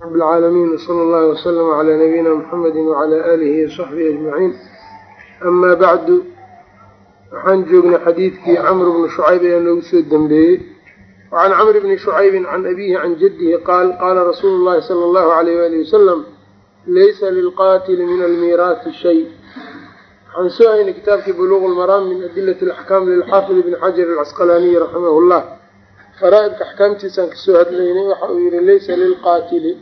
rab اlcaalamiin wsala اllahi wslama calaa nabiyina mxamedi wacala aalihi wasaxbihi ajmaciin amaa bacdu waxaan joognay xadiidkii camr bni shucayb ayaa noogu soo dembeeyey wacan camr bni shucaybin can abihi can jaddihi qaal qaala rasuulu llahi sala allahu alayh wali wasalam laysa lilqaatili min almiiraati shay waxaan soo haynay kitaabkii buluuq lmaraam min adilati alaxkaam lilxaafid ibni xajar alcasqalaaniyi raximah llah faraaidka axkaamtiisaan ka soo hadlaynay waxa uu yihi laysa lilqaatili.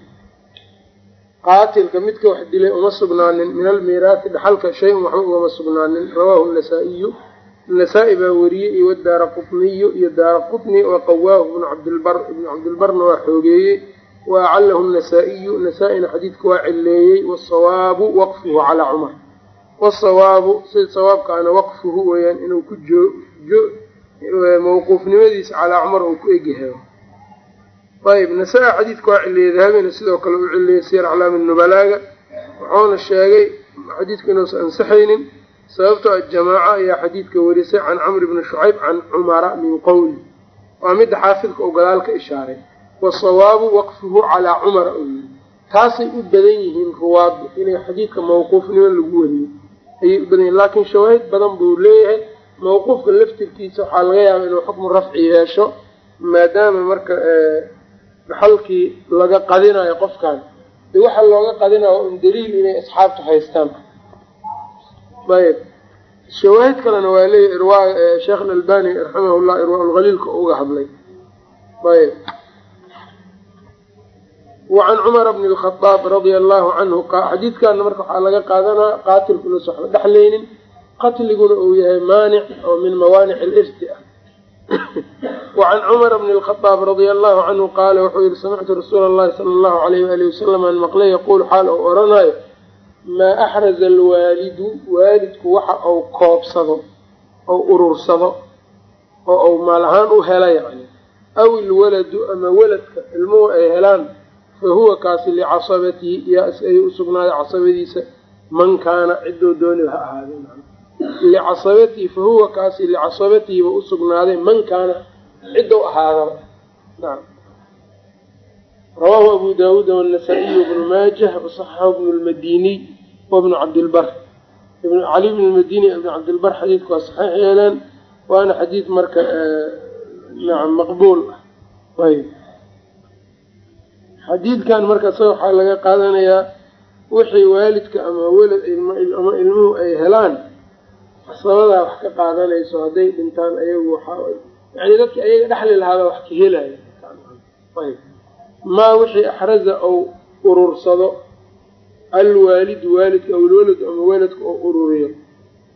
Qaatilka midka wax dilay uma sugnaanin min almiiraati dhaxalka shay-un waxba ugama sugnaanin. Rawaahu nasaa-iyu. Nasaa-i baa wariyey iyo wadaara qutniyu iyo daara qutni wa qawaahu ibnu cabdilbar. Ibnu cabdilbarna waa xoogeeyey. Wa acalahu nasaa-iyu. Nasaa-ina xadiidka waa cileeyey wasawaabu waqfuhu calaa cumar. Wasawaabu sida sawaabkaana waqfuhu weyaan inuu ku joo mawquufnimadiisa calaa cumar uu ku egyahay. Ayb nasaa-i xadiidka waa cileeyey dahabina sidoo kale u cileeyey siyar aclaami nubalaaga wuxuuna sheegay xadiidku inuusan ansaxaynin sababtoo jamaaca ayaa xadiidka warisay can camr bni shucayb can cumara min qowli. Waa midda xaafidka oo gadaal ka ishaaray wasawaabu waqfuhu calaa cumara uu yiri taasay u badan yihiin ruwaaddu inay xadiidka mawquufnimo lagu wariyo. Ayay u badan yihiin laakiin shawaahid badan buu leeyahay mawquufka laftirkiisa waxaa laga yaaba inuu xukmu rafci yeesho maadaama marka dhaxalkii laga qadinayo qofkan de waxaa looga qadinayo un daliil inay asxaabtu haystaan. Ayb shawaahid kalena waa leeyahy irwaa sheekh alalbani raximah llah irwaa lhaliilka uga hadlay. Ayb wacan cumara bni lkhadaab radia allahu canhu xadiidkana marka waxaa laga qaadanaa qaatilku inuusan waxba dhexlaynin qatliguna uu yahay maanic oo min mawaanic alirti ah. Wacan cumara bni lkhadaab radia allahu canhu qaala wuxuu yihi samictu rasuula allahi sala allahu alayh waali wasalam an maqlay yaquul xaal ou oranayo maa axraza alwaalidu waalidku waxa uu koobsado ou urursado oo uu maal ahaan u hela yacni aw ilwaladu ama weladka ilmuhu ay helaan fa huwa kaasi licasabatihi yaas ayuu usugnaaday casabadiisa man kaana ciduu dooni ha ahaade licasabatihi fa huwa kaasi licasabatihiba usugnaaday man kaana cidou ahaadaba rawaahu abu daawuud wanasaa-iy bnu maajah wasaxaxahu bnu lmadiniy wabnu cabdilbar cali bn lmadini ibnu cabdilbar xadiidku waa saxiix yeeleen waana xadiid marka maqbuul ah xadiidkan marka isaga waxaa laga qaadanayaa wixii waalidka ama welad ama ilmuhu ay helaan casabadaa wax ka qaadanayso hadday dhintaan ayagu yani dadki ayaga dhexli lahaaba wax ka helaya maa wixii axraza ou urursado alwaalidu waalidka aw ilwaladu ama weladka oo ururiyo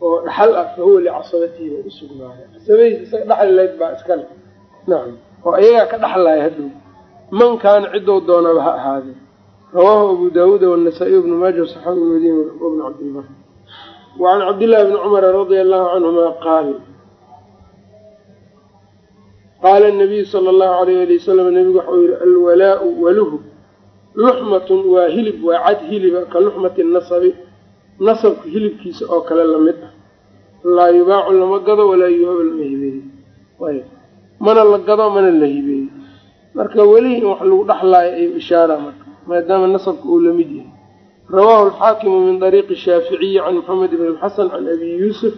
oo dhaxal ah fa huwa licasabatihiba usugnaaday casabadiisa isaga dhexli lahayd baa iskale. Nacam oo ayagaa ka dhexlaya hadhow man kaana cidou doonaba ha ahaadee. Rawaahu abu daawuuda wanasaa-iy bnu maaja saxaabi madini wabnu cabdilbar wacan cabdillahi bni cumara radia allahu canhuma qaal qaala nabiyu sala allahu alayh ali wasalam nabigu waxau yihi alwalaau waluhu luxmatun waa hilib waa cad hiliba ka luxmati nasabi nasabka hilibkiisa oo kale la mid ah laa yubaacu lama gado walaa yuhaba lama hibeeyo mana la gado mana la hibeeyo marka welihi in wax lagu dhexlaayo ayuu ishaara marka maadaama nasabka uu la mid rawaahu alxaakimu min dariiqi shaaficiyi can maxamed ibn lxasan can abi yuusuf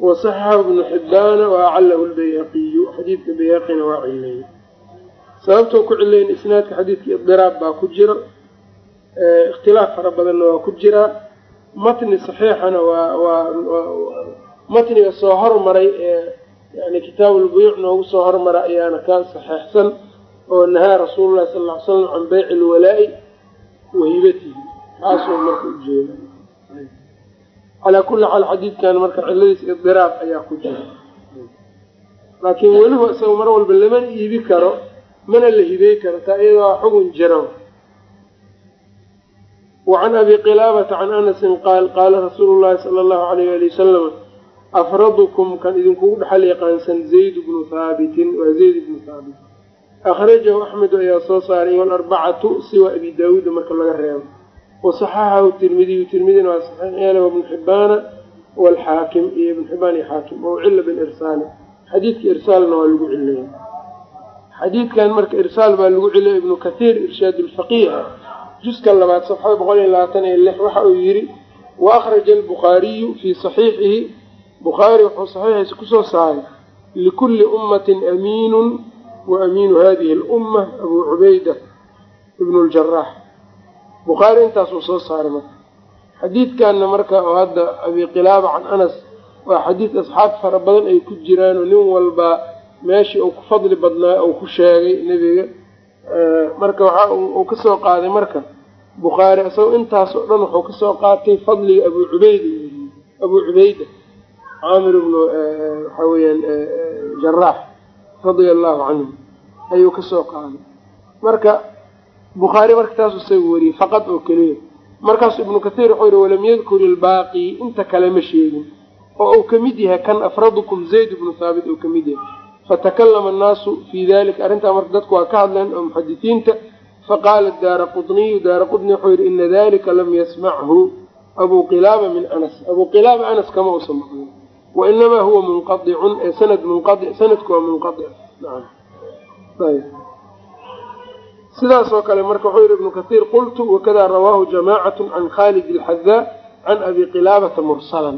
wasaxaxahu ibnu xibbaana wa acalahu lbayhaqiyu xadiidka bayhaqina waa cileeyey sababtoo ku cileyn isnaadka xadiidka idiraab baa ku jira ikhtilaaf fara badanna waa ku jiraa matni saxiixana waa waa matniga soo hormaray ee yani kitaabulbuyuuc noogu soo hormara ayaana ka saxeixsan oo nahaa rasuulu llahi sala ll ly slam can beyci lwalaa'i wahibatihi taasuu marka ujeeda calaa kulli xaal xadiidkan marka ciladiis idiraab ayaa ku jira. Laakiin weliba isaga mar walba lamana iibi karo mana la hibey karo taa iyadoo xugun jiro wacan abi qilaabata can anasin qaal qaala rasuulu llahi sala allahu alayh ali wasalam afradukum kan idinkugu dhexal yaqaansan zayd bnu haabitin waa zayd bnu haabit akhrajahu axmedu ayaa soo saaray walarbacatu siwa abi daawuuda marka laga reebo wasaxaxahu tirmidiyu tirmidina waa saxiix yeele wabnu xibaana walxaakim iyo ibnu xibaan iyo xaakim oo cila bilirsaali xadiidka irsaalna waa lagu cileeyay xadiidkan marka irsaal baa lagu celiyay ibnu kathiir irshaad lfaqiih juska labaad safxada boqol iyo labaatan iyo lix waxa uu yidhi wa akhraja albukhaariyu fii saxiixihi bukhaari wuxuu saxiixiisa ku soo saaray likulli ummatin amiinun wa amiinu hadihi ibnu ljaraax bukhaari intaasuu soo saaray marka. Xadiidkanna marka oo hadda abi qilaaba can anas waa xadiid asxaab fara badan ay ku jiraanoo nin walba meeshii uu ku fadli badnaa uu ku sheegay nebiga. Marka waxa uu ka soo qaaday marka bukhaari isagoo intaas oo dhan wuxuu ka soo qaatay fadliga abu cubayda abuu cubayda caamir ibnu waxa weeyaan jaraax radia allahu canhu ayuu ka soo qaaday. Marka bukhaari marka taasu isaga wariyey faqad oo keliya markaasu ibnu kathiir wuxuu yihi walam yadkur ilbaaqi inta kale ma sheegin. Oo uu ka mid yahay kan afradukum zayd ibnu thaabit uu ka mid yahay. Fatakallama annaasu fii dalika arrintaa marka dadku waa ka hadleen oo muxadisiinta faqaala daara qutniyu daara qutni wuxuu yihi ina dalika lam yasmachu abuu qilaaba min anas. Abuu qilaaba anas kama uusan maqlin wainamaa huwa munqaicun ee sanad munqaic sanadku waa munqaic naam ayb sidaas oo kale marka wuxuu yihi ibnu kathiir qultu wakada rawaahu jamaacatu can khalid alxadaa can abi qilaabata mursalan.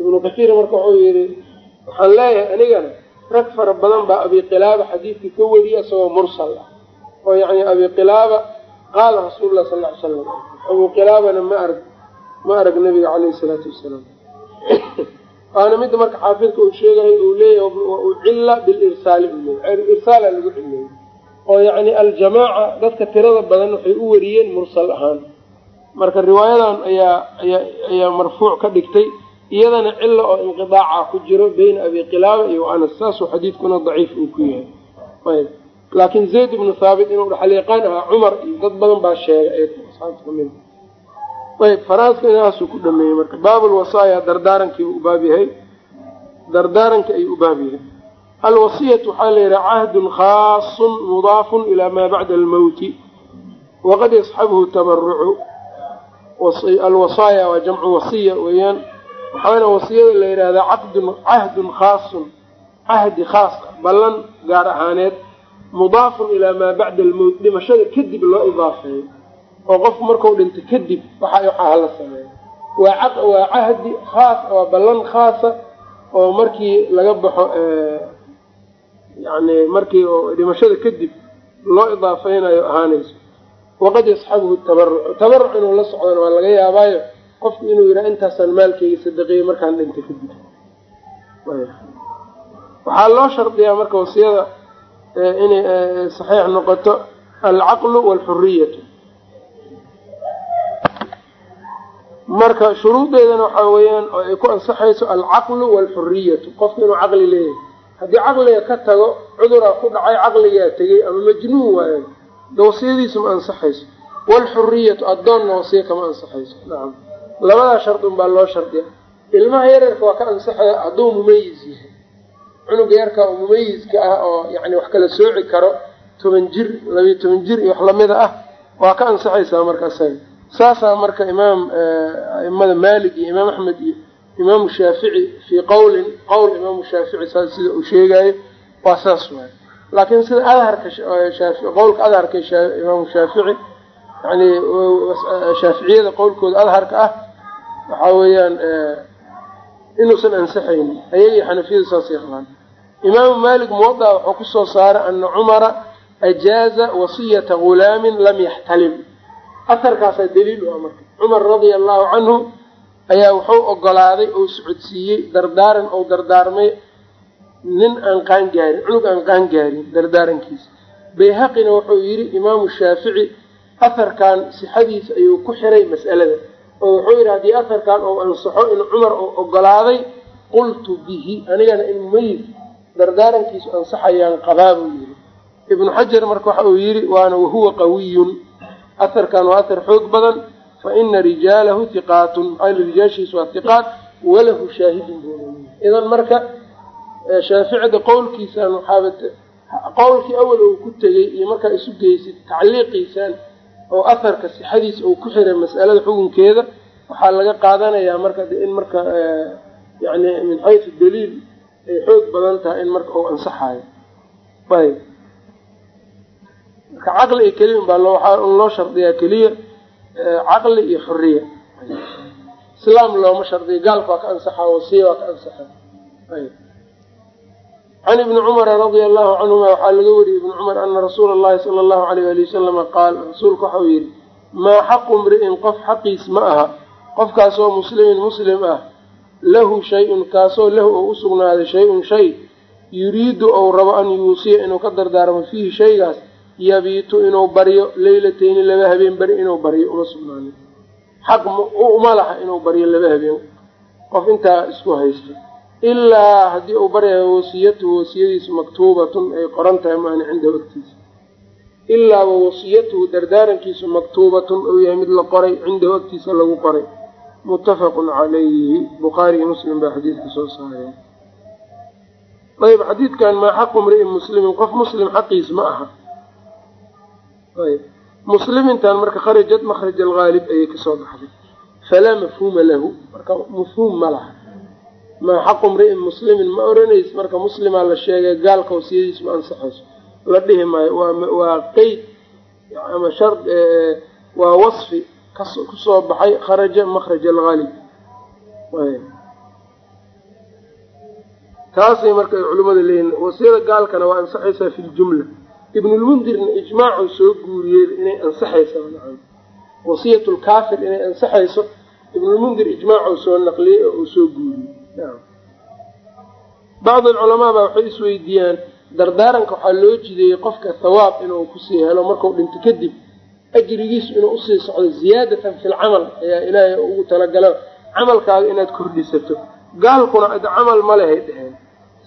Ibnu kathiir marka wuxuu yihi waxaan leeyahay anigana rag fara badan baa abi qilaaba xadiidka ka weriya isagoo mursal ah oo yacni abi qilaaba qaala rasuulu lah sal ly slam abuu qilaabana ma arag ma arag nabiga caleyhi salaatu wasalaam. Waana midda marka xaafidka uu sheegayo uu leeyahay ucilla bilirsaali irsaala lagu cileeyey oo yacni aljamaaca dadka tirada badan waxay u wariyeen mursal ahaan. Marka riwaayadan ayaa ayaa ayaa marfuuc ka dhigtay iyadana cilo oo inqidaaca ku jiro beyna abi qilaaba iyo anas saasuu xadiidkuna daciif uu ku yahay. Ayb laakiin zayd ibnu thaabit inuu dhaxalyaqaan ahaa cumar iyo dad badan baa sheegay asxaabta ka mid ayb faraaska inaasuu ku dhameeyey marka baabulwasaaya dardaarankii u baab yahay. Dardaaranka ayuu u baab yahay alwasiyatu waxaa la yidhaha cahdun khaasun mudaafun ilaa maa bacda almowti waqad yasxabuhu tabarucu alwasaaya waa jamcu wasiya weeyaan waxaana wasiyada la yidhahdaa caqdun cahdun khaasun cahdi khaas ballan gaar ahaaneed mudaafun ilaa maa bacda almowt dhimashada kadib loo idaafeeyo oo qofku markau dhinto kadib waxa waxaa hala sameeyo waa waa cahdi khaas waa ballan khaasa oo markii laga baxo yani markii dhimashada kadib loo idaafeynayo ahaanayso. Waqad yasxabuhu tabaruc tabaruc inuu la socdana waa laga yaabaayo qofku inuu yidhaha intaasaan maalkeyga sadaqeeyey markaan dhinta kadib. Waxaa loo shardiyaa marka wasiyada inay saxiix noqoto alcaqlu waalxuriyatu marka shuruudeedana waxaa weeyaan oo ay ku ansaxayso alcaqlu waalxuriyatu qofku inuu caqli leeyahay haddii caqliga ka tago cuduraa ku dhacay caqligaa tegey ama majnuun waayo de wasiyadiisu ma ansaxayso. Waalxuriyatu addoonna wasiya kama ansaxayso. Nacam labadaa shardun baa loo shardiya ilmaha yareerka waa ka ansaxaya hadduu mumayis yahay. Cunuga yarka oo mumayiska ah oo yani wax kala sooci karo toban jir labiyo toban jir iyo wax lamida ah waa ka ansaxaysaa markaasaga saasaa marka imaam aimada maalik iyo imaam axmed iyo imaamu shaafici fii qowlin qowl imaamu shaafici saas sida uu sheegayo waa saas waay laakiin sida adharka qowlka adharka imaamu shaafici yani shaaficiyada qowlkooda adharka ah waxaa weeyaan inuusan ansaxaynin ayagii xanafiyadu saas yaqaan imaamu maalik muwada wuxuu ku soo saaray ana cumara ajaaza wasiyata gulaamin lam yaxtalim. Aharkaasaa daliil u ah marka. Cumar radia allahu canhu ayaa wuxuu ogolaaday oo socodsiiyey dardaaran ou dardaarmay nin aan qaan gaarin cunug aan qaan gaarin dardaarankiisa bayhaqina wuxuu yidhi imaamu shaafici aharkan sixadiisa ayuu ku xiray mas'alada. Oo wuxuu yidhi haddii aharkan ou ansaxo in cumar uu ogolaaday qultu bihi anigana in mumayis dardaarankiisu ansaxayaan qabaa buu yidhi. Ibnu xajar marka waxa uu yidhi waana wahuwa qawiyun aharkan waa ahar xoog badan fa ina rijaalahu hiqaatun maxaa rijaashiisu waa hiqaat walahu shaahidun idan marka shaaficida qowlkiisaan waxaaba qowlkii awal uu ku tegey iyo markaa isu geysid tacliiqiisaan oo aharka sixadiisa uu ku xiray mas'alada xukunkeeda waxaa laga qaadanayaa marka in marka yani min xaysu daliil ay xoog badan tahay in marka uu ansaxayo ayb marka caqli iyo keliya unbaa waxaa loo shardiyaa keliya caqli iyo xuriya islaam looma shardiyo gaalka waa ka ansaxa wasiya waa ka ansaxa. Can ibni cumara radia allahu canhuma waxaa laga wariyey ibni cumar ana rasuula allahi sala allahu alayh ali wasalama qaal rasuulku waxau yihi maa xaqu mri'in qof xaqiis ma aha. Qofkaasoo muslimin muslim ah lahu shay-un kaasoo lahu oo u sugnaaday shay-un shay yuriidu ou rabo an yuusiya inuu ka dardaarmo fiihi shaygaas yabiitu inuu baryo leylateyni laba habeen beri inuu baryo uma sugnaanin. Xaq uma laha inuu baryo laba habeen. Qof intaa isku haysto. Ilaa haddii uu baryayo wasiyatuhu wasiyadiisu maktuubatun ay qoran tahay maana cindahu agtiisa ilaa wa wasiyatuhu dardaarankiisu maktuubatun uu yahay mid la qoray cindahu agtiisa lagu qoray. Muttafaqun calayhi bukhaariiyo muslim baa xadiidka soo saareen. Ayb xadiidkan maa xaqu mri'in muslimin qof muslim xaqiis ma aha muslimintan marka kharajad makhraj alghaalib ayay ka soo baxday falaa mafhuuma lahu marka mafhuum ma laha maa xaqu mri'in muslimin ma oranaysa marka muslimaa la sheegay gaalka wasiyadiis ma ansaxayso la dhihi maayo waa qeyd ama shar waa wasfi ku soo baxay kharaja makhraj alghaalib taasay marka ay culimmada leeyihiin wasiyada gaalkana waa ansaxaysaa fi ljumla ibnulmundirna ijmaacuu soo guuriyey inay ansaxaysa wasiyat lkaafir inay ansaxayso ibnulmundir ijmaacuu soo naqliyey oo soo guuriyey bacdi alculamaa baa waxay isweydiiyaan dardaaranka waxaa loo jideeyey qofka thawaab inuu ku sii helo markuu dhinto kadib ajrigiisu inuu u sii socdo ziyaadatan fi lcamal ayaa ilaahay ugu talagala camalkaaga inaad kordhisato. Gaalkuna ad camal ma lehay dheheen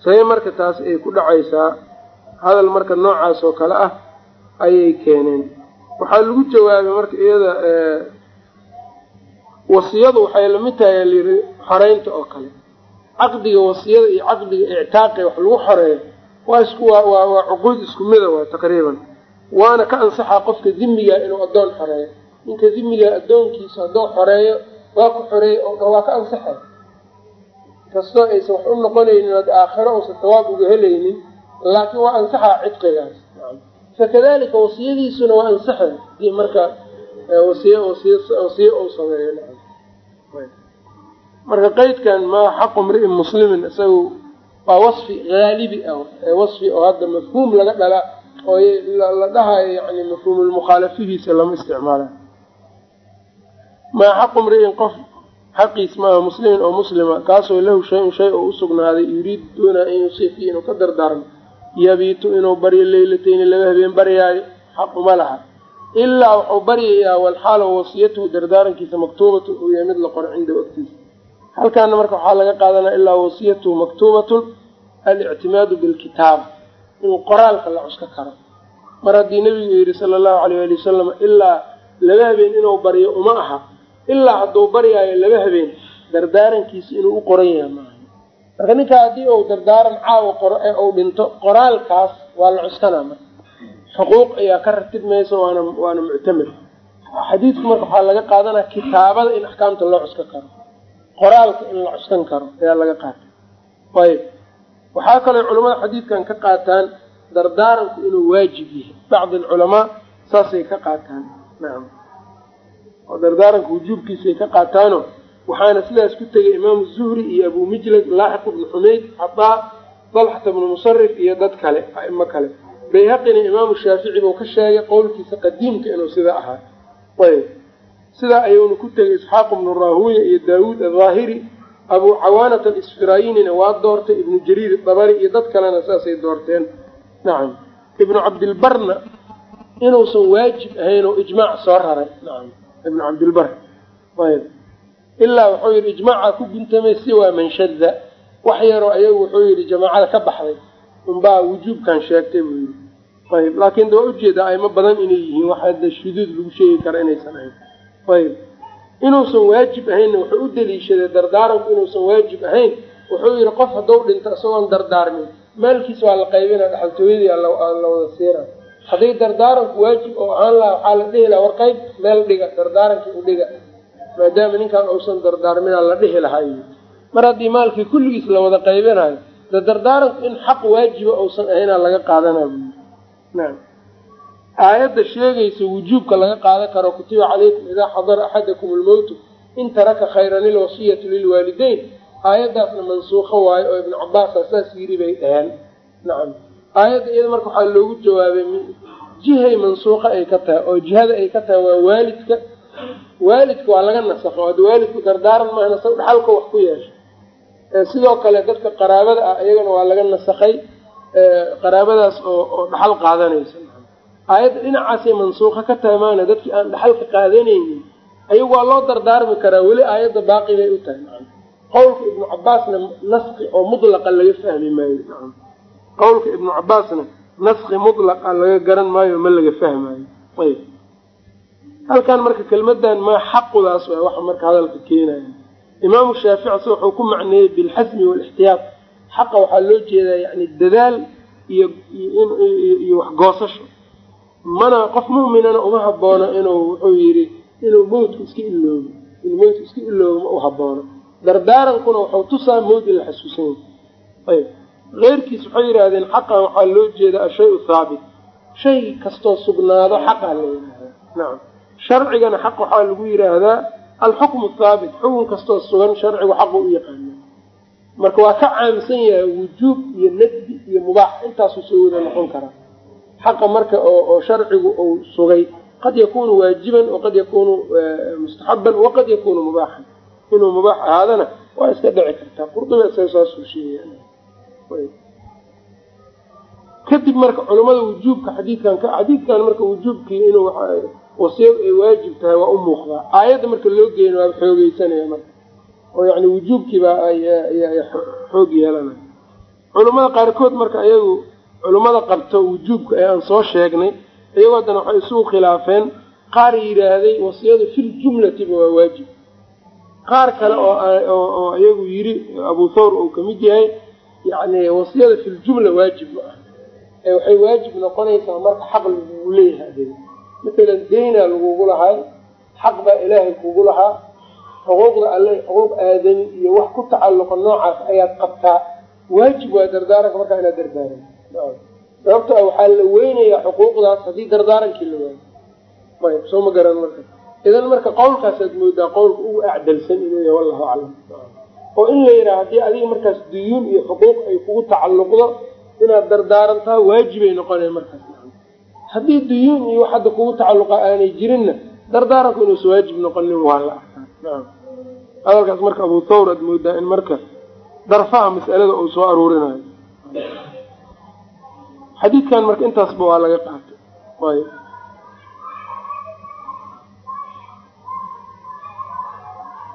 sabe marka taas ay ku dhacaysaa hadal marka noocaas oo kale ah ayay keeneen. Waxaa lagu jawaabay marka iyada wasiyadu waxay la mid tahay layiri xoreynta oo kale. Caqdiga wasiyada iyo caqdiga ictaaqi wax lagu xoreeyo waa isku waa waa waa cuquud isku mida waa taqriiban. Waana ka ansaxaa qofka dimigaa inuu addoon xoreeyo ninka dimigaa addoonkiisa hadduu xoreeyo waa ku xoreeyey oo waa ka ansaxay. Kastoo aysan wax u noqonaynin ad aakhiro uusan tawaab uga helaynin laakiin waa ansaxaa cidqigaas fakadalika wasiyadiisuna waa ansaxay haddii marka wasiy wasiy uu sameeyo marka qeydkan maa xaqu mri'in muslimin isagu waa wasfi haalibi ah wasfi oo hadda mafhuum laga dhala oo la dhahayo yani mafhuumulmukhaalafihiisa lama isticmaala. Maa xaqu mri'in qof xaqiis maaha muslimin oo muslima kaasoo lahu shay-un shay oo usugnaaday yuriid doonaa an yusifi inuu ka dardaarmo yabiitu inuu baryo leylateyni laba habeen baryaayo xaquma laha. Ilaa wuxuu baryayaa walxaalo wasiyatuhu dardaarankiisa maktuubatun uu yahay mid la qoro cindahu agtiisa halkaana marka waxaa laga qaadanaya ilaa wasiyatuhu maktuubatun alictimaadu bilkitaaba in qoraalka la cuska karo. Mar haddii nebigu yidhi sala allahu alayh ali wasalam ilaa laba habeen inuu baryo uma aha. Ilaa hadduu baryaayo laba habeen dardaarankiisa inuu u qoran yahay maaha marka ninkaa haddii uu dardaaran caawa qoro ee uu dhinto qoraalkaas waa la cuskanaa marka xuquuq ayaa ka ratib maysa waana waana muctamir xadiidku marka waxaa laga qaadanaya kitaabada in axkaamta loo cuska karo. Qoraalka in la cuskan karo ayaa laga qaatay. Ayb waxaa kaloo culamada xadiidkan ka qaataan dardaaranku inuu waajib yahay. Bacdi alculamaa saasay ka qaataan. Nacam oo dardaaranka wujuubkiisay ka qaataano waxaana sidaas ku tegay imaamu zuhri iyo abu mijlad laaxiq ibnu xumeyd cataa dalxata bnu musarif iyo dad kale aimo kale. Bayhaqina imaamu shaafici buu ka sheegay qowlkiisa qadiimka inuu sidaa ahaa. Ayb. Sidaa ayuuna ku tegay isxaaq ibnu raahuya iyo daawuud ahaahiri abu cawaanat alisfirayinina waa doortay ibnu jariir dabari iyo dad kalena saasay doorteen. Nacam ibnu cabdilbarna inuusan waajib ahayn oo ijmaac soo raray. Nacam ibnu cabdilbar. Ayb ilaa wuxuu yidhi ijmaacaa ku guntamay si waa manshada wax yaroo ayagu wuxuu yidhi jamaacada ka baxday. Unbaa wujuubkan sheegtay buu yidhi. Ayb laakiin de waa u jeedaa aymo badan inay yihiin wax hadda shuduud lagu sheegi kara inaysan ahayn ayb inuusan waajib ahaynna wuxuu u daliishaday dardaaranku inuusan waajib ahayn. Wuxuu yidhi qof hadduu dhinto isagoon dardaarmin. Maalkiis waa la qaybina dhaxaltooyadii la wada siina hadday dardaaranku waajib oo ahaan laha waxaa la dhihi lahaa war qayb meel dhiga dardaarankii u dhiga maadaama ninkaan uusan dardaarminaa la dhihi lahaa mar haddii maalkii kulligiis la wada qaybinayo de dardaaranku in xaq waajiba uusan ahaynaa laga qaadanaa buyi nacam aayadda sheegaysa wujuubka laga qaadan karo kutiba calaykum idaa xadara axadakum lmowtu in taraka khayran ilwasiyatu lilwaalideyn aayaddaasna mansuuqo waayo oo ibnu cabaasa saas yiri bay dhaheen. Nacam aayadda iyada marka waxaa loogu jawaabay jihay mansuuqa ay ka tahay oo jihada ay ka tahay waa waalidka waalidka waa laga nasakho ad waalidku dardaaran maahna sa dhaxalka wax ku yeesha sidoo kale dadka qaraabada ah iyagana waa laga nasakhay qaraabadaas oo oo dhaxal qaadanaysa. Aayadda dhinacaasay mansuuqa ka tahay maana dadkii aan dhaxalka qaadanaynin ayagu waa loo dardaarmi karaa weli aayadda baaqi bay u tahay. Qowlka ibnu cabaasna naski oo mudlaqa laga fahmi maayo. Qowlka ibnu cabaasna naski mudlaqa laga garan maayo ma laga fahmaayo. Ayb halkan marka kelmadan maa xaqudaas waxa marka hadalka keenaya. Imaamu shaafici se wuxuu ku macneeyey bilxasmi waalixtiyaad xaqa waxaa loo jeedaa yani dadaal iyo iyo waxgoosasho mana qof mu'minana uma haboono inuu wuxuu yidhi inuu mawdka iska iloobo inuu mawdka iska iloobo ma u haboono dardaarankuna wuxuu tusaa mawd in la xasuusan yahay ayb keyrkiis waxay yidhaahdeen xaqan waxaa loo jeedaa ashay-u thaabit. Shay kastoo sugnaado xaqaa la yidhaahdaa nacam sharcigana xaq waxaa lagu yidhaahdaa alxukmu thaabit xukun kastoo sugan sharcigu xaqu u yaqaana marka waa ka caamsan yahay wujuub iyo nadbi iyo mubaax intaasuu soo wada noqon karaa xaqa marka oo sharcigu uu sugay qad yakunu waajiban waqad yakunu mustaxaban waqad yakunu mubaaxan. Inuu mubaax ahaadana waa iska dhici kartaa. Qurduba isaga saasuu sheegaya kadib marka culamada wujuubka xadiidkan xadiidkan marka wujuubkii inuu wasiyad ay waajib tahay waa u muuqdaa aayadda marka loo geeyna waa xoogeysanaya marka. Oo yani wujuubkiiba xoog yeelanaya culamada qaarkood marka ayagu culimmada qabto wujuubka ee aan soo sheegnay iyagoo haddana waxay isugu khilaafeen qaar yidhaahday wasiyadu filjumlatiba waa waajib. Qaar kale oo iyagu yiri abu thawr uu ka mid yahay yani wasiyada filjumla waajib ma ah ee waxay waajib noqonaysaa marka xaq lagugu leeyahay adiga matalan deynaa lagugu lahay xaq baa ilaahay kugu lahaa xuquuqda alle xuquuq aadami iyo wax ku tacalluqa noocaas ayaad qabtaa waajib waa dardaaranka markaa inaad dardaaran sababto a waxaa la weynayaa xuquuqdaas haddii dardaarankii la waayo ayb soo ma garan marka idan marka qowlkaasaad moodaa qowlka ugu acdalsan inuu yahay wallahu aclam oo in la yidhaha haddii adiga markaas duyuun iyo xuquuq ay kugu tacalluqdo inaad dardaarantaa waajibay noqonaya markaas haddii duyuun iyo wax hadda kugu tacalluqa aanay jirinna dardaaranku inuusa waajib noqonin waa la arkaa. Hadalkaas marka abu thawr aad moodaa in marka darfaha mas'alada uu soo aruurinayo. Xadiidkan marka intaasba waa laga qaatay. Y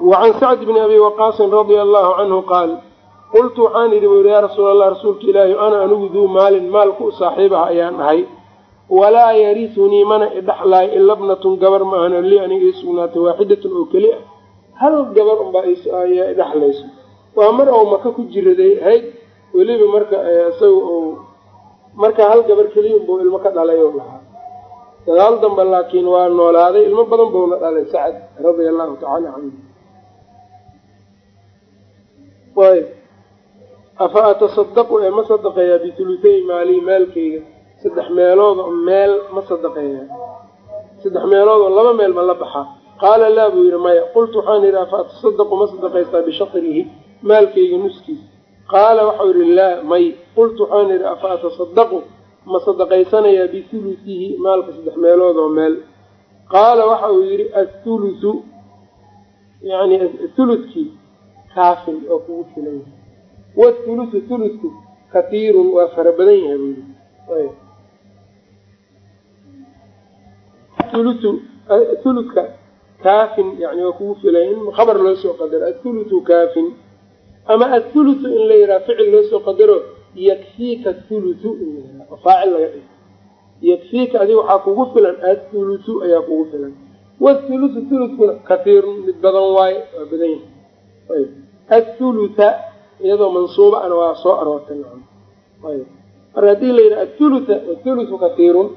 wacan sacd bni abi waqaasin radia allahu canhu qaal qultu waxaan idhi buu yihi yaa rasuul allah rasuulka ilaahi ana anigu duu maalin maalku u saaxiibaha ayaan ahay walaa yarisunii mana idhaxlaayo ila bnatun gabar maahano lii aniga ii sugnaatay waaxidatun oo keli ah. Hal gabar unbaa ayaa idhaxlayso waa mar ou maka ku jiraday ahayd weliba marka isaga u marka hal gabar keliya unbuu ilmo ka dhalay oo lahaa. Dagaal dambe laakiin waa noolaaday ilmo badan buuna dhalay sacad radia allahu tacaala canhu afa atasadaqu ee ma sadaqeeyaa bitulutay maalihi maalkeyga saddex meelood oo meel ma sadaqeeyaa saddex meelood oo laba meel ma la baxaa qaala laa buu yidhi maya qultu waxaan yidhi afa atasadaqu ma sadaqaystaa bishatrihi maalkeyga nuskiisa. Qaala waxau yidhi laa may qultu waxaan yidhi afa atasadaqu ma sadaqaysanayaa bihulusihi maalka saddex meelood oo meel. Qaala waxa uu yidhi athuluthu yani thulutkii kaafin oo kugu filan yahay. Wathuluthu thulutku katiirun waa fara badan yahay buu yidhi thuluthu thulutka kaafin yani waa kugu filan in khabar loo soo qadaro. Athuluthu kaafin. Ama athuluthu in la yidhaha ficil loo soo qadaro yakfiika thuluthu in faacil laga dhigo. Yakfiika adiga waxaa kugu filan athuluthu ayaa kugu filan. Wathuluthu thulutkuna katiirun mid badan waaye waa badan yahay. Ayb athulutha iyadoo mansuuba ana waa soo aroortay marka haddii la yidhaha athulutha wathuluthu katiirun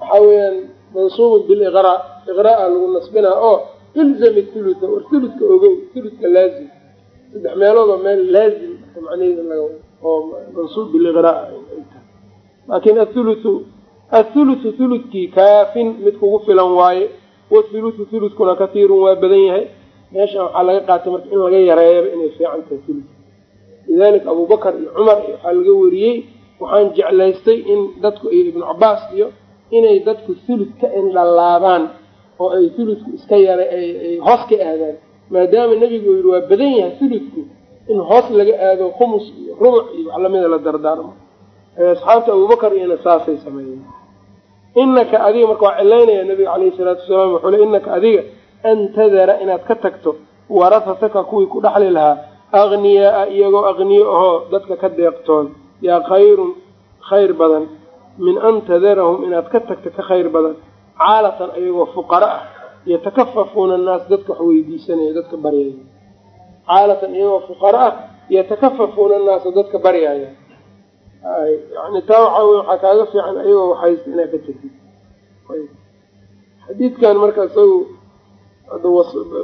waxaa weeyaan mansuubun biliqraa iqraa lagu nasbinaa oo ilzami thulutha war thulutka ogow thulutka laazim. Saddex meelood oo meel laazim macnaheeda laga oo mansuub biliqraa ay tahay. Laakiin athuluthu athuluthu thulutkii kaafin mid kugu filan waaye wathuluthu thulutkuna katiirun waa badan yahay. Meeshan waxaa laga qaatay marka in laga yareeyaba inay fiican tahay thuluth lidalika abubakar iyo cumar waxaa laga wariyey waxaan jeclaystay in dadku iyo ibnu cabaas iyo inay dadku thuluth ka indhalaabaan oo ay thulutku iska yara hoos ka aadaan maadaama nebigu yidhi waa badan yahay thulutku in hoos laga aado khumus iyo rubuc iyo wax lamida la dardaarmo. Asxaabta abubakar iyona saasay sameeyeen. Inaka adiga marka waa cilaynaya nabiga caleyhi salaatu wasalaam wuxuu le inaka adiga an tadara inaad ka tagto warahataka kuwii ku dhaxli lahaa agniyaaa iyagoo aqniyo ahoo dadka ka deeqtoon yaa khayrun khayr badan min an tadarahum inaad ka tagto ka khayr badan caalatan ayagoo fuqara ah yatakafafuuna annaas dadka wax weydiisanaya dadka baryaya caalatan iyagoo fuqara ah yatakafafuuna annaasa dadka baryaya yani taa waxaa wey waxaa kaaga fiican ayagoo waxhaysta inaad ka tegtid xadiidkan marka isagu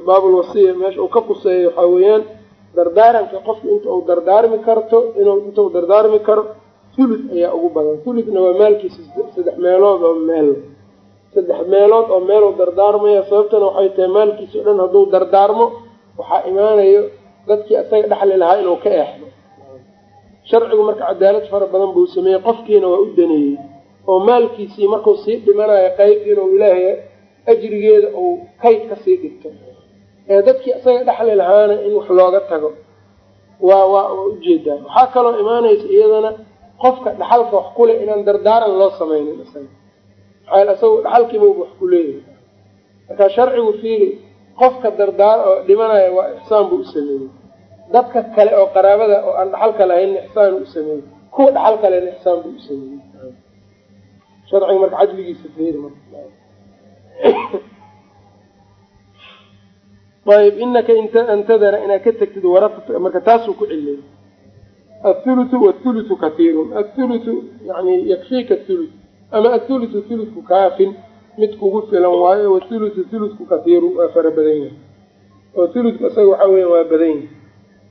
baabulwasiya meesha uu ka quseeyo waxaa weeyaan dardaaranka qofku inta uu dardaarmi karto inuu inta uu dardaarmi karo thuluth ayaa ugu badan. Thuluthna waa maalkiisa saddex meelood oo meel. Saddex meelood oo meel uu dardaarmaya sababtana waxay tahay maalkiisa o dhan hadduu dardaarmo waxaa imaanayo dadkii isaga dhexli lahaa inuu ka eexdo. Sharcigu marka cadaalad fara badan buu sameeyey qofkiina waa u daneeyey. Oo maalkiisii markuu sii dhimanayo qeyb inuu ilaahay ajrigeeda uu kayd ka sii dhigto. Ee dadkii isaga dhexli lahaana in wax looga tago. Waa waa waa u jeedaa waxaa kaloo imaanaysa iyadana qofka dhaxalka wax kuleh inaan dardaaran loo sameynin isagu dhaxalkiibauba wax ku leeyahay. Marka sharcigu fiili qofka dardaar oo dhimanaya waa ixsaan buu u sameeyey. Dadka kale oo qaraabada oo aan dhaxalka lahayn ixsaan u sameeyey. Kuwa dhaxal kalena ixsaan buu u sameeyey. Sharciga marka cadligiisa fiiri ayb inaka antadara inaad ka tegtid wara marka taasuu ku ciliyay athuluthu wathuluthu katiirun athuluthu yani yakfiika thuluth ama athuluthu thulutku kaafin mid kugu filan waayo wathuluthu thulutku katiirun waa fara badan yahay oo thulutku isaga waxaa weya waa badan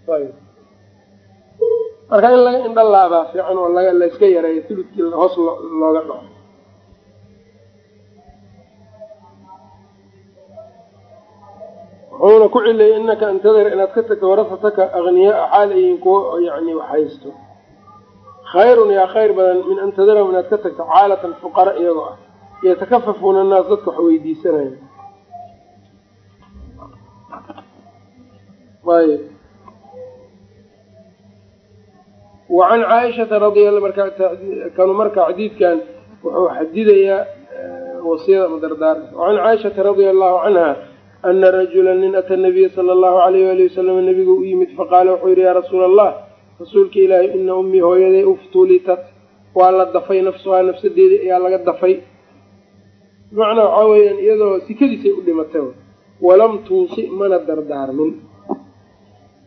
yahay marka in laga indha laabaa fiican oo laga yareeyo thuludkii hoos looga dhaco wuxuuna ku cilayay inaka antadar inaad ka tagto warasataka akniyaa xaal ayiin kuwo yani waxhaysto khayrun yaa khayr badan min an inaad ka tagto caalatan fuqara iyagoo ah. Yatakafafuuna annaas dadka wax weydiisanaya. Wacan caaishata radia kanu marka xadiidkan wuxuu xadidayaa wasiyada ama dardaarka wacan caaishata radia allahu canha ana rajula nin ata nabiya sala allahu alayh wali wasalam nabigu u yimid faqaala wuxuu yihi yaa rasuula allah rasuulka ilaahi ina ummii hooyaday uftulitat waa la dafay nafsuhaa nafsadeedii ayaa laga dafay bimacnaa waxaa weeyaan iyadoo sikadiisay u dhimatay walam tuusi mana dardaarmin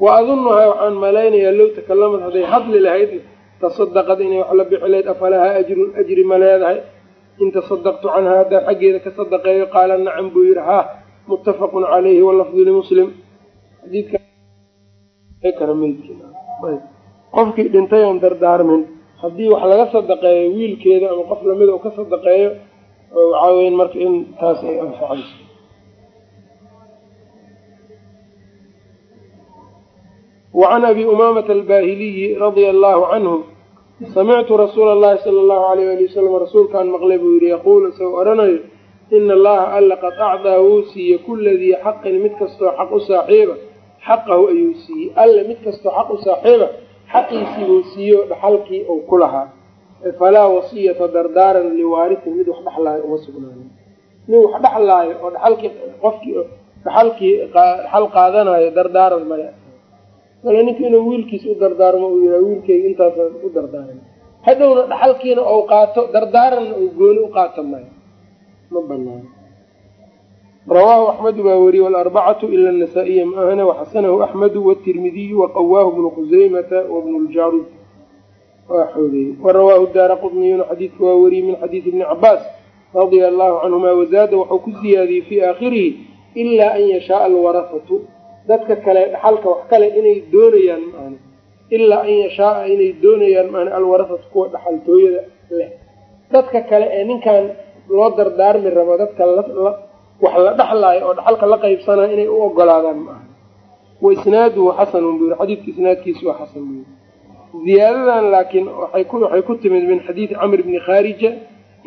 wa adunuhaa waxaan malaynayaa low takalamad hadday hadli lahayd tasadaqad inay wax la bixi lahayd afalahaa ajrun ajri ma leedahay in tasadaqtu canhaa haddaan xaggeeda ka sadaqeeyo qaala nacam buu yihi haa muttafaqun calayhi walafdu limuslim qofkii dhintay oon dardaarmin haddii wax laga sadaqeeyo wiilkeeda ama qof lamida uu ka sadaqeeyo waxaa weyan marka in taas ay anfacayso. Wacan abi umaamata albaahiliyi radia allahu canhu samictu rasuula allahi sala allahu alayh ali wasalam rasuulkaan maqlay buu yihi yaquulu isagoo odhanayo ina allaha alla qad acdaa wuu siiye kula dii xaqin mid kastoo xaq u saaxiiba. Xaqahu ayuu siiyey. Alle mid kastoo xaq u saaxiiba xaqiisii buu siiyo dhaxalkii uu ku lahaa. Falaa wasiyata dardaaran liwaarisin mid wax dhexlaayo uma sugnaanin. Nin wax dhexlaayo oo dhaxalkii qofkii dhaxalkii dhaxal qaadanayo dardaaran male male ninka inuu wiilkiis u dardaarmo uu yihaa wiilkeyga intaasaan u dardaaran hadhowna dhaxalkiina ou qaato dardaaranna uu gooni u qaato maya ma banaano rawaahu axmedu baa wariyey walarbacatu ila nasaa-iya ma ahane waxasanahu axmedu watirmidiyu waqawaahu bnu khuseymata wabnu ljaruud waa xoogeeyey warawaahu daara qudniyuna xadiidka waa wariyey min xadiidi ibni cabaas radia allahu canhuma wazaada wuxuu ku siyaadiyey fii aakhirihi ilaa an yashaaa alwarafatu dadka kale dhaxalka wax kale inay doonayaan maahane ilaa an yashaaa inay doonayaan maahane alwarafatu kuwa dhaxaltooyada leh. Dadka kale ee ninkan loo dardaarmi rabo dadka wax la dhexlaayo oo dhaxalka la qaybsanaya inay u ogolaadaan ma aha. Wa isnaaduhu xasanun buu yiri xadiidka isnaadkiisu waa xasan buu yiri ziyaadadan laakiin waxay ku timid min xadiidi camr ibni khaarija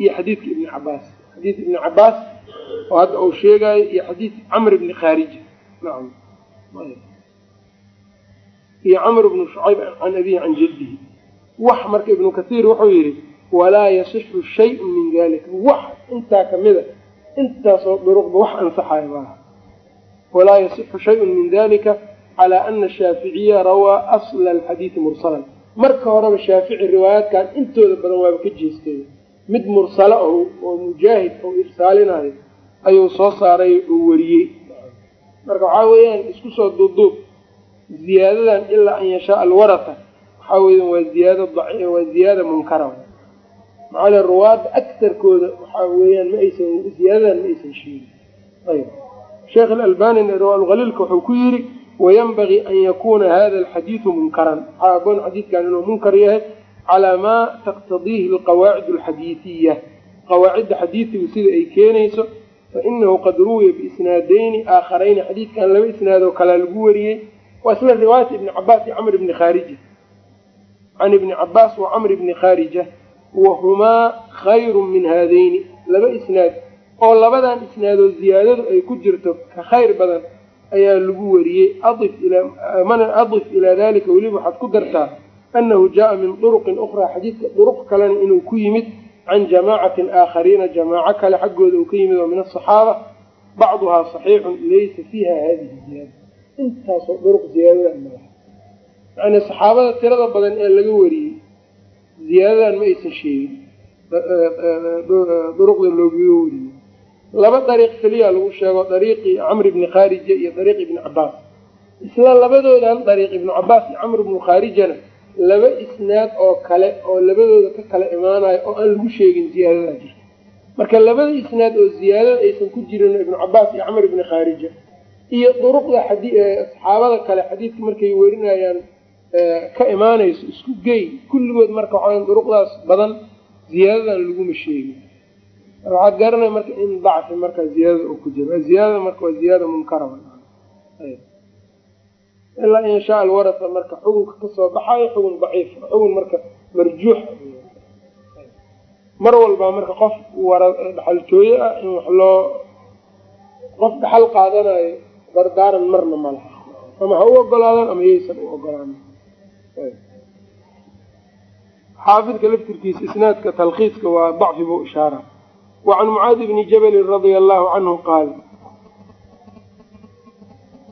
iyo xadiidka ibni cabaas xadiid ibni cabaas oo hadda uu sheegayo iyo xadiid camr ibni khaarija nacam iyo camr bnu shucayb can abihi can jaddihi. Wax marka ibnu kathiir wuxuu yidhi walaa yasixu shayun min dalika wax intaa kamida intaasoo duruqba wax ansaxayo maaha. Walaa yasixu shayun min dalika calaa ana shaaficiya rawaa asla alxadiidi mursalan. Marka horeba shaafici riwaayaadkan intooda badan waaba ka jeestay. Mid mursala oo mujaahid oo irsaalinayo ayuu soo saaray uu wariyey. Marka waxaa weeyaan isku soo duubduub ziyaadadan ilaa an yashaa alwarata. Waxaa weya waa ziyaada waa ziyaada munkara le ruwaadda akarkooda waxaa weeyaan ma aysan ziyaadadan ma aysan sheegin. Ayb sheekh alalbanina riwaalkhaliilka wuxuu ku yidhi wayanbagii an yakuuna hada alxadiidu munkaran. Waxaa aboon xadiidkan inuu munkar yahay calaa maa taqtadiihi alqawaacid alxadiidiya qawaacidda xadiidigu sida ay keenayso fainahu qad ruwiya biisnaadayni aakharayni xadiidkan laba isnaadoo kalea lagu wariyey waa isla riwaayat ibni cabaas iyo camr ibni khaarija. Can ibni wahumaa khayru min haadayni laba isnaad oo labadan isnaadoo ziyaadadu ay ku jirto ka khayr badan ayaa lagu wariyey mana adif ilaa dalika weliba waxaad ku dartaa anahu jaaa min duruqin ukhraa xadiidka duruq kalena inuu ku yimid can jamaacatin aakhariina jamaaco kale xaggooda uu ka yimid oo min asaxaaba bacduhaa saxiixun laysa fiiha hadihi ziyaada intaasoo duruq ziyaadada saxaabada tirada badan ee laga wariyey ziyaadadan ma aysan sheegin. Duruqda loogaga wariyey laba dariiq keliya lagu sheego dariiqii camr ibni khaarija iyo dariiq ibni cabaas. Isla labadoodan dariiq ibnu cabaas iyo camr ibnu khaarijana laba isnaad oo kale oo labadooda ka kala imaanayo oo aan lagu sheegin ziyaadadaa jirta marka labada isnaad oo ziyaadada aysan ku jirin ibnu cabaas iyo camr ibni khaarija iyo duruqda saxaabada kale xadiidka markay werinayaan ka imaanayso isku gey kulligood marka waxaa duruqdaas badan ziyaadadan laguma sheegin waxaad garanaya marka in dacfi marka ziyaadada uu ku jiro. Ziyaadada marka waa ziyaada munkara ilaa in shaa alwarasa marka xukunka ka soo baxayo xugun daciif xugun marka marjuux mar walbaa marka qof dhaxaltooye ah in wax loo qof dhaxal qaadanayo dardaaran marna malaha ama ha u ogolaadaan ama yaysan u ogolaan xaafidka laftirkiisa isnaadka talkiiska waa dacfi buu ishaara wa can mucaadi bni jabalin radia allahu canhu qaal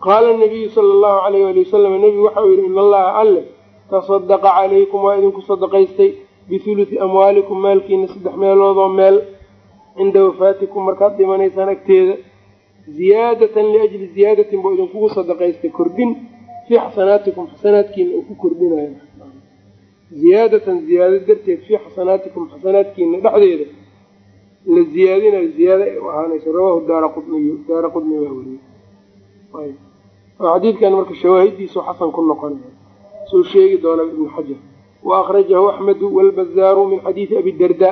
qaala nabiyu sala allahu alayh ali wasalam nebigu waxa uu yihi in allaha alle tasadaqa calaykum waa idinku sadaqaystay bihuluti amwaalikum maalkiina saddex meeloodoo meel cinda wafaatikum markaad dhimanaysaan agteeda ziyaadatan liajli ziyaadatin buu idinkugu sadaqaystay kordhin fii xasanaatikum xasanaadkiina uu ku kordhinayo. Ziyaadatan ziyaado darteed fii xasanaatikum xasanaadkiina dhexdeeda la ziyaadinayo ziyaado ay u ahaanayso. Rawahu daara qudniyu daara qudni waa weriyey oo xadiidkan marka shawaahidiisu xasan ku noqonaya suu sheegi doona ibnu xajar. Wa akhrajahu axmedu walbazaaru min xadiidi abi darda.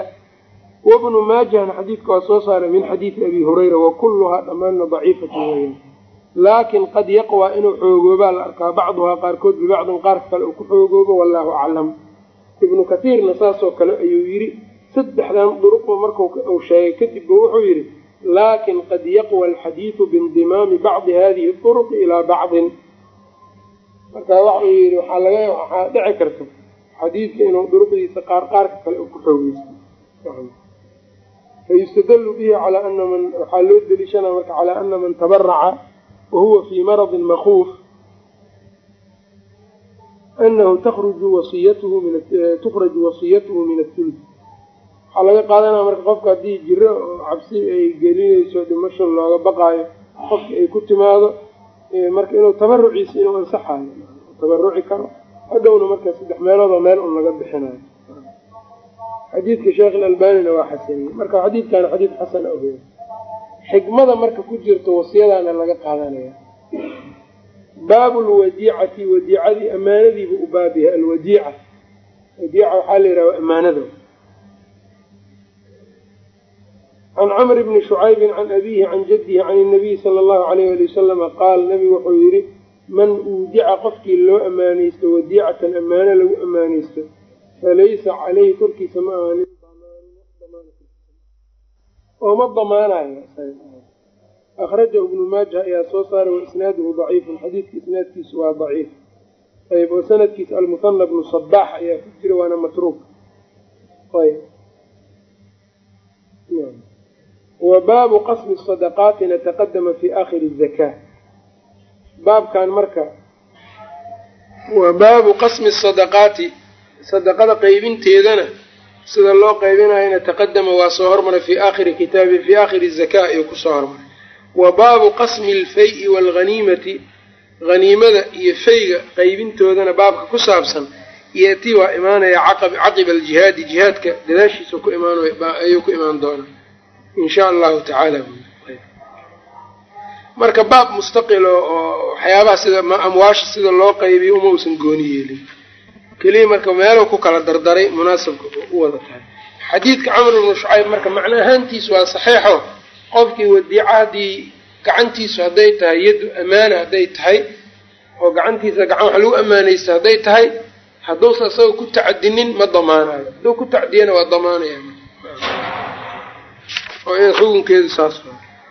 Wabnu maajahna xadiidka waa soo saaray min xadiidi abi hurayra wa kulluhaa dhammaanna daciifatu weeyaan laakin qad yaqwaa inuu xoogoobaa la arkaa bacduhaa qaarkood bibacdin qaarka kale uu ku xoogoobo wallaahu aclam. Ibnu kathiirna saasoo kale ayuu yidhi saddexdan duruqba markuu sheegay kadibba wuxuu yidhi laakin qad yaqwa alxadiidu biindimaami bacdi hadihi duruqi ilaa bacdin. Marka waxuu yidhi waxaa dhici karta xadiidka inuu duruqdiisa qaar qaarka kale uu ku xoogeysto. Fayustadlu bihi waxaa loo deliishanaa marka calaa ana man tabaraca wahuwa fii maradin makuuf anahu taruju wasiyatuhu tukhraju wasiyatuhu min athuluth waxaa laga qaadanaya marka qofka haddii jiro oo cabsi ay gelinayso dhimasho looga baqaayo qofka ay ku timaado marka inuu tabaruciisa inuu ansaxayo tabaruci karo hadhowna marka saddex meeloodoo meel un laga bixinayo. xadiidka sheekh ilalbanina waa xasaniye marka xadiidkana xadiid xasana ohe xikmada marka ku jirto wasiyadaana laga qaadanaya. Baabu lwadiicati wadiicadii amaanadiibu u baab yahay alwadiica. Wadiica waxaa la yidhaha amaanada can camr bni shucaybin can abiihi can jaddihi can inabiyi sala allahu alayh ali wasalama qaal nabigu wuxuu yidhi man uudica qofkii loo ammaanaysto wadiicatan ammaano lagu ammaanaysto falaysa caleyhi korkiisa ma ahaanin oo ma damaanayo akhrajahu ibnu maaja ayaa soo saaray wa isnaaduhu daciifun xadiidka isnaadkiisu waa daciif ayb oo sanadkiisa almuhana bnu sabaax ayaa ku jira waana matruuk wa baabu qasmi sadaqaatina taqadama fi aakhiri zakaa baabkan marka wa baabu qasmi sadaqaati sadaqada qaybinteedana sida loo qaybinayana taqadama waa soo hormaray fi aakhiri kitaabi fi aakhiri zakaa ayuu ku soo hormaray. Wa baabu qasmi alfay-i waalghaniimati haniimada iyo fayga qaybintoodana baabka ku saabsan yati waa imaanaya caqiba aljihaadi jihaadka gadaashiisa ku imaanayuu ku imaan doonaa. In sha allahu tacaala. Marka baab mustaqilo oo waxyaabaha sida amwaasha sida loo qaybiyo uma uusan gooni yeelin keliya marka meeluu ku kala dardaray munaasabka u wada tahay. Xadiidka camr ibnu shucayb marka macno ahaantiisu waa saxiixo. Qofkii wadiicadii gacantiisu hadday tahay yaddu amaana hadday tahay oo gacantiisa gacan wax lagu ammaanaysta hadday tahay hadduusa isaga ku tacadinin ma damaanayo. Hadduu ku tacdiyana waa damaanaya oo xukunkeedu saas